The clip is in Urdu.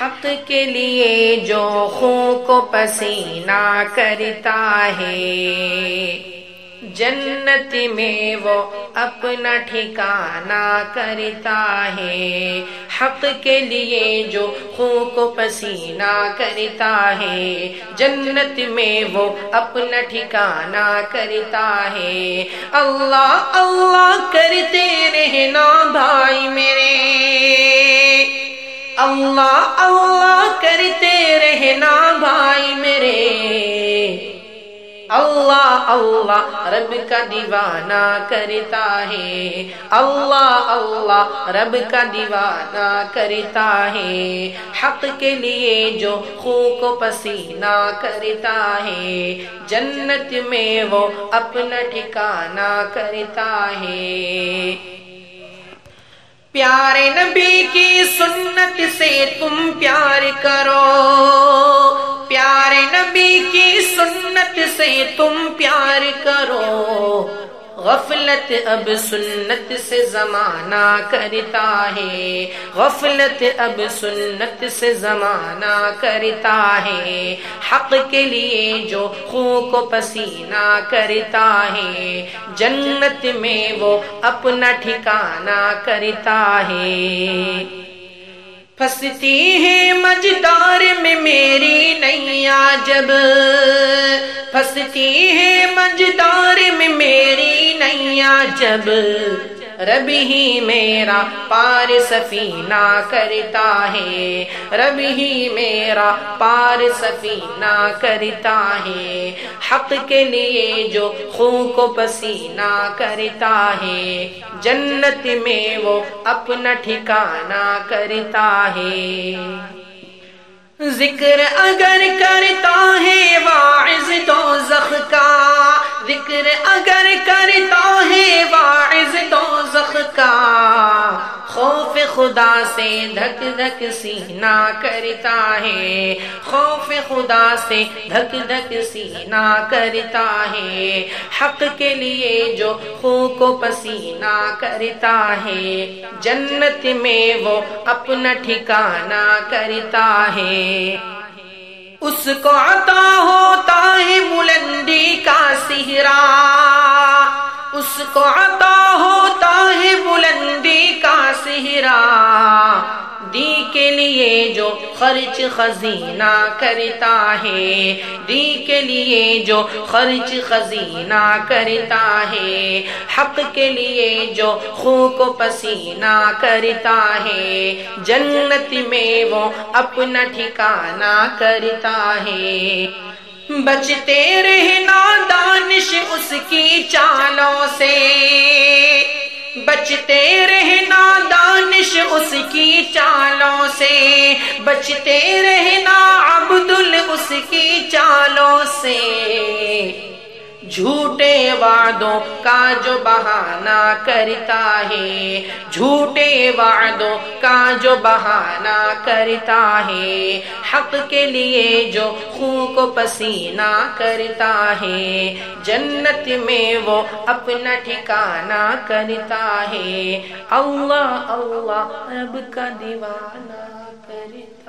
حق کے لیے جو خون کو پسینہ کرتا ہے۔ جنت میں وہ اپنا ٹھکانہ کرتا ہے۔ حق کے لیے جو خون کو پسینہ کرتا ہے۔ جنت میں وہ اپنا ٹھکانہ کرتا ہے۔ اللہ اللہ کرتے رہنا بھائی میرے۔ اللہ اللہ کرتے رہنا بھائی میرے۔ اللہ اللہ رب کا دیوانہ کرتا ہے۔ اللہ اللہ رب کا دیوانہ کرتا ہے۔ حق کے لیے جو خون کو پسینہ کرتا ہے۔ جنت میں وہ اپنا ٹھکانہ کرتا ہے۔ پیارے نبی کی سنت سے تم پیار کرو پیارے نبی کی سنت سے تم پیار کرو غفلت اب سنت سے زمانہ کرتا ہے۔ غفلت اب سنت سے زمانہ کرتا ہے۔ حق کے لیے جو خون کو پسینہ کرتا ہے۔ جنت میں وہ اپنا ٹھکانہ کرتا ہے۔ پھنستی ہے مجدار میں میری نیا جب۔ پھنستی ہے مجدار میں میری نیا جب رب ہی میرا پار سفینہ کرتا ہے، رب ہی میرا پار سفینہ کرتا ہے۔ حق کے لیے جو خون کو پسینہ کرتا ہے، جنت میں وہ اپنا ٹھکانہ کرتا ہے۔ ذکر اگر کرتا ہے، واعظ دو زخ کا۔ ذکر اگر کرتا خدا سے دھک دھک سینہ کرتا ہے۔ خوف خدا سے دھک دھک سینہ کرتا ہے۔ حق کے لیے جو خون کو پسینہ کرتا ہے۔ جنت میں وہ اپنا ٹھکانہ کرتا ہے۔ اس کو عطا ہوتا ہے بلندی کا سہرا اس کو عطا ہوتا ہے بلندی کا دی کے لیے جو خرچ خزینہ کرتا ہے۔ دی کے لیے جو خرچ خزینہ کرتا ہے۔ حق کے لیے جو خون کو پسینہ کرتا ہے۔ جنت میں وہ اپنا ٹھکانہ کرتا ہے۔ بچتے رہنا دانش اس کی چالوں سے۔ بچتے رہنا دانش بچتے رہنا عبدل اس کی چالوں سے۔ جھوٹے وعدوں کا جو بہانہ کرتا ہے، جھوٹے وعدوں کا جو بہانہ کرتا ہے، حق کے لیے جو خون کو پسینہ کرتا ہے، جنت میں وہ اپنا ٹھکانہ کرتا ہے۔ اللہ اللہ، رب کا دیوانہ۔ آفرین